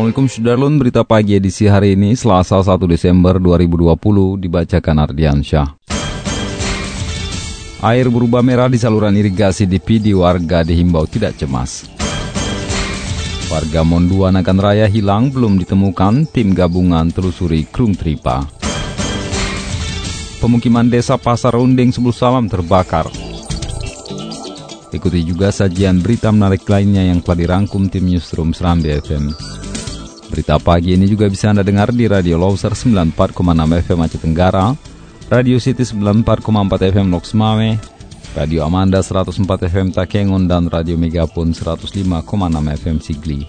Assalamualaikum Sudarlun, berita pagi edisi hari ini Selasa 1 Desember 2020 dibacakan Ardiansyah. Air berubah merah di saluran irigasi di PD warga dihimbau tidak cemas. Warga Monduan akan raya hilang belum ditemukan, tim gabungan telusuri Krung Tripa. Pemukiman desa Pasar Runding Sebul Salam terbakar. Ikuti juga sajian berita menarik lainnya yang telah dirangkum tim Newsroom Serambi FM. Berita pagi ini juga bisa Anda dengar di Radio Loser 94,6 FM Aceh Tenggara, Radio City 94,4 FM Loks Mame, Radio Amanda 104 FM Takengon, dan Radio Megapun 105,6 FM Sigli.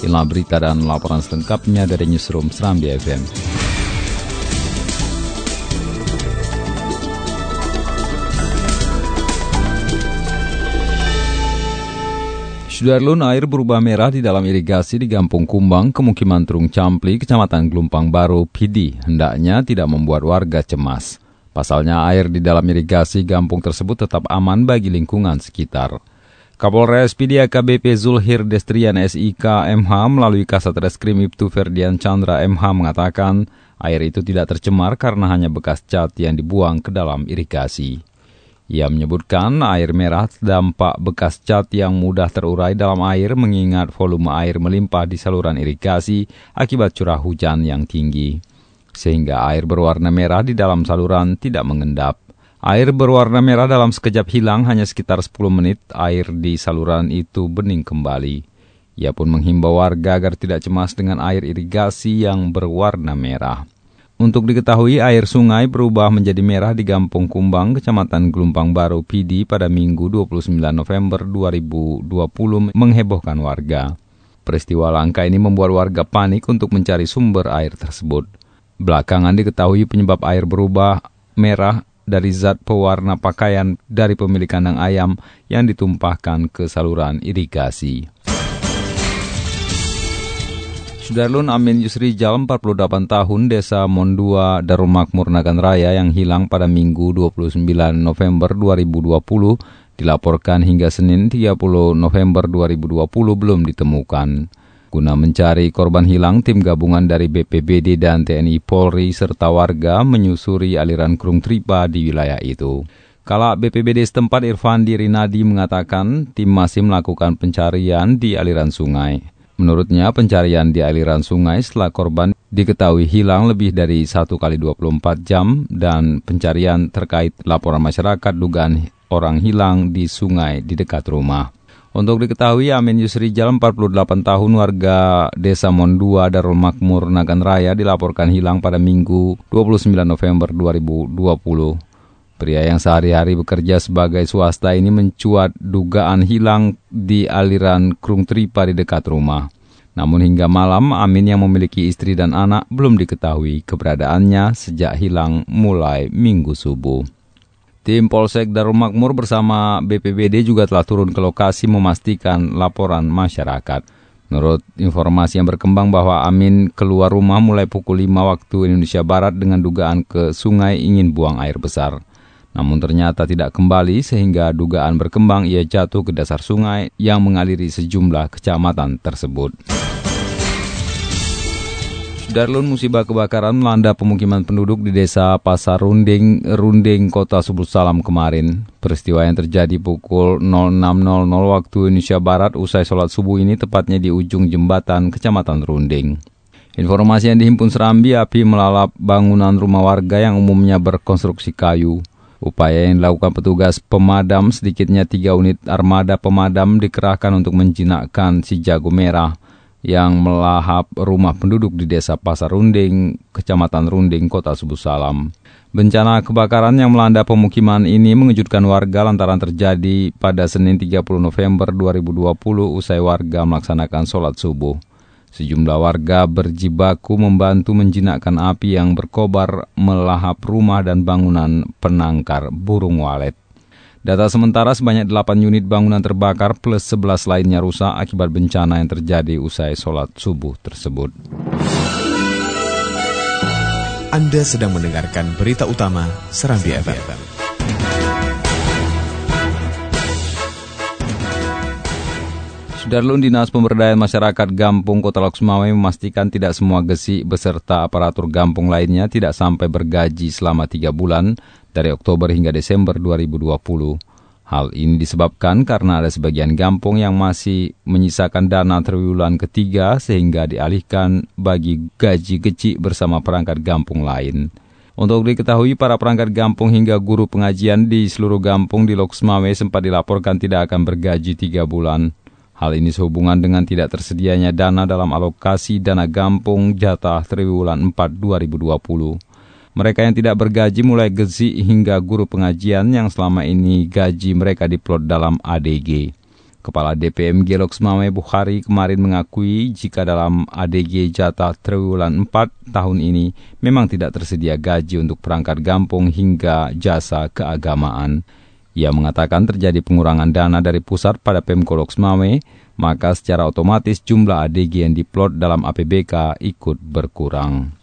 Inilah berita dan laporan selengkapnya dari Newsroom Serambi FM. Sudarlun air berubah merah di dalam irigasi di Gampung Kumbang, Kemukiman Trung Campli, Kecamatan Gelumpang Baru, PD, hendaknya tidak membuat warga cemas. Pasalnya air di dalam irigasi gampung tersebut tetap aman bagi lingkungan sekitar. Kapolres PD AKBP Zulhir Destrian SIK MH melalui Kasat Reskrim Ibtu Ferdian Chandra MH mengatakan air itu tidak tercemar karena hanya bekas cat yang dibuang ke dalam irigasi. Ia menyebutkan air merah dampak bekas cat yang mudah terurai dalam air mengingat volume air melimpah di saluran irigasi akibat curah hujan yang tinggi. Sehingga air berwarna merah di dalam saluran tidak mengendap. Air berwarna merah dalam sekejap hilang hanya sekitar 10 menit air di saluran itu bening kembali. Ia pun menghimbau warga agar tidak cemas dengan air irigasi yang berwarna merah. Untuk diketahui, air sungai berubah menjadi merah di Gampung Kumbang, Kecamatan Gelumpang Baru, PD pada Minggu 29 November 2020 menghebohkan warga. Peristiwa langka ini membuat warga panik untuk mencari sumber air tersebut. Belakangan diketahui penyebab air berubah merah dari zat pewarna pakaian dari pemilik kandang ayam yang ditumpahkan ke saluran irigasi. Sudarlun Amin Yusri Jal, 48 tahun, Desa Mondua, Darul Makmur Nagan Raya yang hilang pada Minggu 29 November 2020 dilaporkan hingga Senin 30 November 2020 belum ditemukan. Guna mencari korban hilang, tim gabungan dari BPBD dan TNI Polri serta warga menyusuri aliran Krung Tripa di wilayah itu. Kala BPBD setempat Irfandi Rinadi mengatakan tim masih melakukan pencarian di aliran sungai. Menurutnya, pencarian di aliran sungai setelah korban diketahui hilang lebih dari 1 kali 24 jam dan pencarian terkait laporan masyarakat dugaan orang hilang di sungai di dekat rumah. Untuk diketahui, Amin Yusri Jalan 48 tahun warga Desa Mondua Darul Makmur Nagan Raya dilaporkan hilang pada Minggu 29 November 2020. Pria yang sehari-hari bekerja sebagai swasta ini mencuat dugaan hilang di aliran Krung Tripa di dekat rumah. Namun hingga malam, Amin yang memiliki istri dan anak belum diketahui keberadaannya sejak hilang mulai minggu subuh. Tim Polsek Darul Makmur bersama BPBD juga telah turun ke lokasi memastikan laporan masyarakat. Menurut informasi yang berkembang bahwa Amin keluar rumah mulai pukul 5 waktu Indonesia Barat dengan dugaan ke sungai ingin buang air besar. Namun ternyata tidak kembali sehingga dugaan berkembang ia jatuh ke dasar sungai yang mengaliri sejumlah kecamatan tersebut. Darlun musibah kebakaran melanda pemukiman penduduk di desa Pasar Runding, Runding, Kota Subuh Salam kemarin. Peristiwa yang terjadi pukul 06.00 waktu Indonesia Barat usai sholat subuh ini tepatnya di ujung jembatan Kecamatan Runding. Informasi yang dihimpun Serambi, api melalap bangunan rumah warga yang umumnya berkonstruksi kayu. Upaya yang dilakukan petugas pemadam sedikitnya tiga unit armada pemadam dikerahkan untuk menjinakkan si jago merah. yang melahap rumah penduduk di desa Pasar Runding, Kecamatan Runding, Kota Subuh Salam. Bencana kebakaran yang melanda pemukiman ini mengejutkan warga lantaran terjadi pada Senin 30 November 2020 usai warga melaksanakan sholat subuh. Sejumlah warga berjibaku membantu menjinakkan api yang berkobar melahap rumah dan bangunan penangkar burung walet. Data sementara sebanyak 8 unit bangunan terbakar plus 11 lainnya rusak akibat bencana yang terjadi usai sholat subuh tersebut. Anda sedang mendengarkan berita utama Serambi FM. Sudarlun Dinas Pemberdayaan Masyarakat Gampung Kota Loksmawe memastikan tidak semua gesi beserta aparatur gampung lainnya tidak sampai bergaji selama tiga bulan dari Oktober hingga Desember 2020. Hal ini disebabkan karena ada sebagian gampung yang masih menyisakan dana triwulan ketiga sehingga dialihkan bagi gaji kecil bersama perangkat gampung lain. Untuk diketahui, para perangkat gampung hingga guru pengajian di seluruh gampung di Loksmawe sempat dilaporkan tidak akan bergaji tiga bulan. Hal ini sehubungan dengan tidak tersedianya dana dalam alokasi dana gampung jatah triwulan 4 2020. Mereka yang tidak bergaji mulai gezi hingga guru pengajian yang selama ini gaji mereka diplot dalam ADG. Kepala DPMG Loksmawe Bukhari kemarin mengakui jika dalam ADG jatah triwulan 4 tahun ini memang tidak tersedia gaji untuk perangkat gampung hingga jasa keagamaan. Ia mengatakan terjadi pengurangan dana dari pusat pada Pemko Loksmawe, maka secara otomatis jumlah ADG yang diplot dalam APBK ikut berkurang.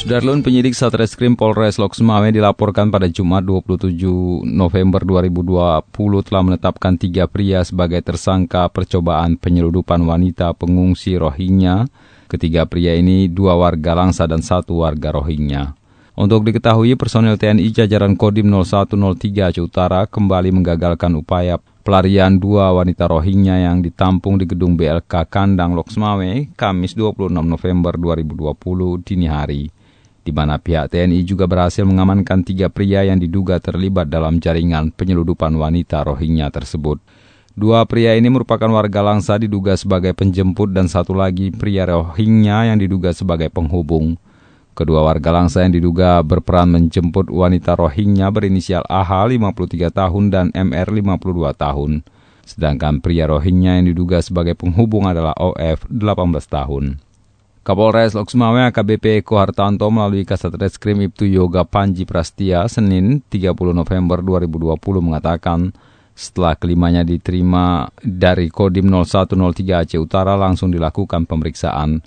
Sudarlun penyidik Satreskrim Polres Loksmawe dilaporkan pada Jumat 27 November 2020 telah menetapkan tiga pria sebagai tersangka percobaan penyeludupan wanita pengungsi Rohingya. Ketiga pria ini dua warga Langsa dan satu warga Rohingya. Untuk diketahui, personel TNI jajaran Kodim 0103 Aceh Utara kembali menggagalkan upaya pelarian dua wanita Rohingya yang ditampung di gedung BLK Kandang Loksmawe, Kamis 26 November 2020 dini hari di mana pihak TNI juga berhasil mengamankan tiga pria yang diduga terlibat dalam jaringan penyeludupan wanita Rohingya tersebut. Dua pria ini merupakan warga Langsa diduga sebagai penjemput dan satu lagi pria Rohingya yang diduga sebagai penghubung. Kedua warga Langsa yang diduga berperan menjemput wanita Rohingya berinisial AH 53 tahun dan MR 52 tahun. Sedangkan pria Rohingya yang diduga sebagai penghubung adalah OF 18 tahun. Kapolres Loksmawe AKBP Eko Hartanto melalui Kasat Reskrim Ibtu Yoga Panji Prastia Senin 30 November 2020 mengatakan setelah kelimanya diterima dari Kodim 0103 Aceh Utara langsung dilakukan pemeriksaan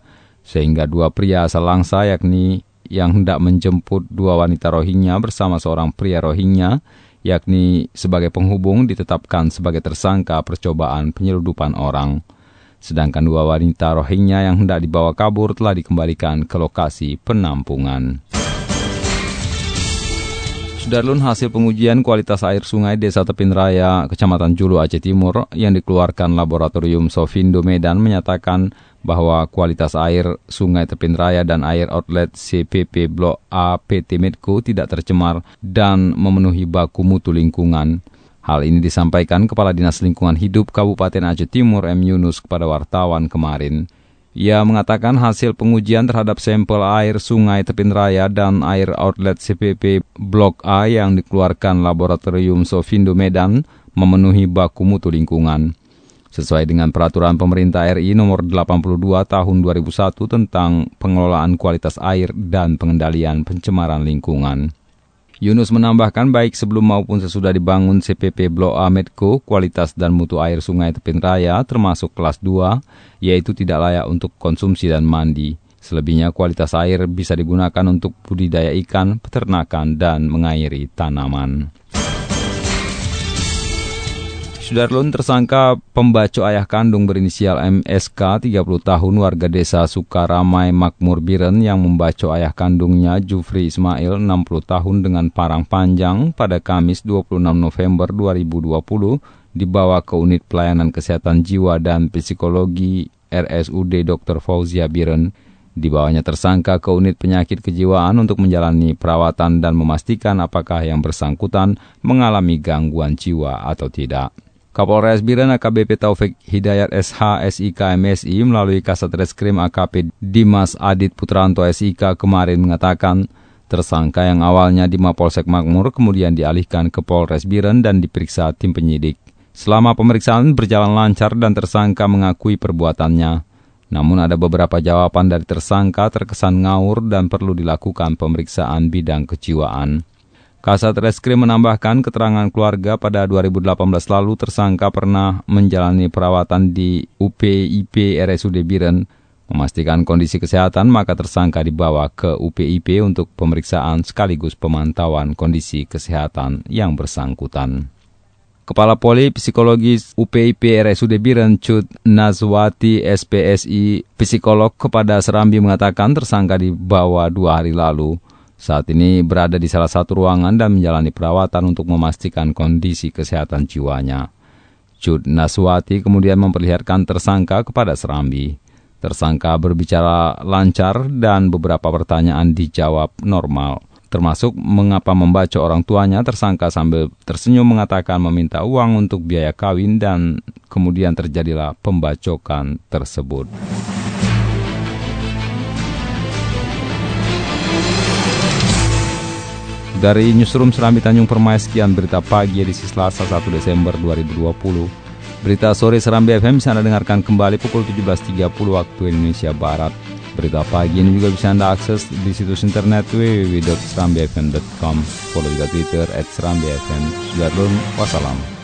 sehingga dua pria asal Langsa yakni yang hendak menjemput dua wanita Rohingya bersama seorang pria Rohingya yakni sebagai penghubung ditetapkan sebagai tersangka percobaan penyeludupan orang sedangkan dua wanita Rohingya yang hendak dibawa kabur telah dikembalikan ke lokasi penampungan. Sudarlun hasil pengujian kualitas air sungai Desa Tepin Raya, Kecamatan Julu, Aceh Timur yang dikeluarkan Laboratorium Sofindo Medan menyatakan bahwa kualitas air sungai Tepin Raya dan air outlet CPP Blok A PT Medco tidak tercemar dan memenuhi baku mutu lingkungan. Hal ini disampaikan Kepala Dinas Lingkungan Hidup Kabupaten Aceh Timur M. Yunus kepada wartawan kemarin. Ia mengatakan hasil pengujian terhadap sampel air sungai Tepin Raya dan air outlet CPP Blok A yang dikeluarkan Laboratorium Sofindo Medan memenuhi baku mutu lingkungan. Sesuai dengan peraturan pemerintah RI nomor 82 tahun 2001 tentang pengelolaan kualitas air dan pengendalian pencemaran lingkungan. Yunus menambahkan baik sebelum maupun sesudah dibangun CPP Blok A Medco, kualitas dan mutu air sungai Tepin Raya termasuk kelas 2, yaitu tidak layak untuk konsumsi dan mandi. Selebihnya kualitas air bisa digunakan untuk budidaya ikan, peternakan, dan mengairi tanaman. Sudarlun tersangka pembaco ayah kandung berinisial MSK 30 tahun warga desa Sukaramai Makmur Biren yang membaco ayah kandungnya Jufri Ismail 60 tahun dengan parang panjang pada Kamis 26 November 2020 dibawa ke unit pelayanan kesehatan jiwa dan psikologi RSUD Dr. Fauzia Biren. Dibawanya tersangka ke unit penyakit kejiwaan untuk menjalani perawatan dan memastikan apakah yang bersangkutan mengalami gangguan jiwa atau tidak. Kapolres Biren AKBP Taufik Hidayat SH SIK MSI melalui Kasat Reskrim AKP Dimas Adit Putranto SIK kemarin mengatakan tersangka yang awalnya di Mapolsek Makmur kemudian dialihkan ke Polres Biren dan diperiksa tim penyidik. Selama pemeriksaan berjalan lancar dan tersangka mengakui perbuatannya. Namun ada beberapa jawaban dari tersangka terkesan ngawur dan perlu dilakukan pemeriksaan bidang kejiwaan. Kasat Reskrim menambahkan keterangan keluarga pada 2018 lalu tersangka pernah menjalani perawatan di UPIP RSUD Biren. Memastikan kondisi kesehatan maka tersangka dibawa ke UPIP untuk pemeriksaan sekaligus pemantauan kondisi kesehatan yang bersangkutan. Kepala Poli Psikologis UPIP RSUD Biren Cut Nazwati SPSI Psikolog kepada Serambi mengatakan tersangka dibawa dua hari lalu. Saat ini berada di salah satu ruangan dan menjalani perawatan untuk memastikan kondisi kesehatan jiwanya. Cud Naswati kemudian memperlihatkan tersangka kepada Serambi. Tersangka berbicara lancar dan beberapa pertanyaan dijawab normal. Termasuk mengapa membaca orang tuanya tersangka sambil tersenyum mengatakan meminta uang untuk biaya kawin dan kemudian terjadilah pembacokan tersebut. Dari Newsroom Serambi Tanjung Permai, sekian berita pagi edisi Selasa 1 Desember 2020. Berita sore Serambi FM bisa Anda dengarkan kembali pukul 17.30 waktu Indonesia Barat. Berita pagi ini juga bisa Anda akses di situs internet www.serambifm.com. Follow juga Twitter at Serambi FM. Sudah wassalam.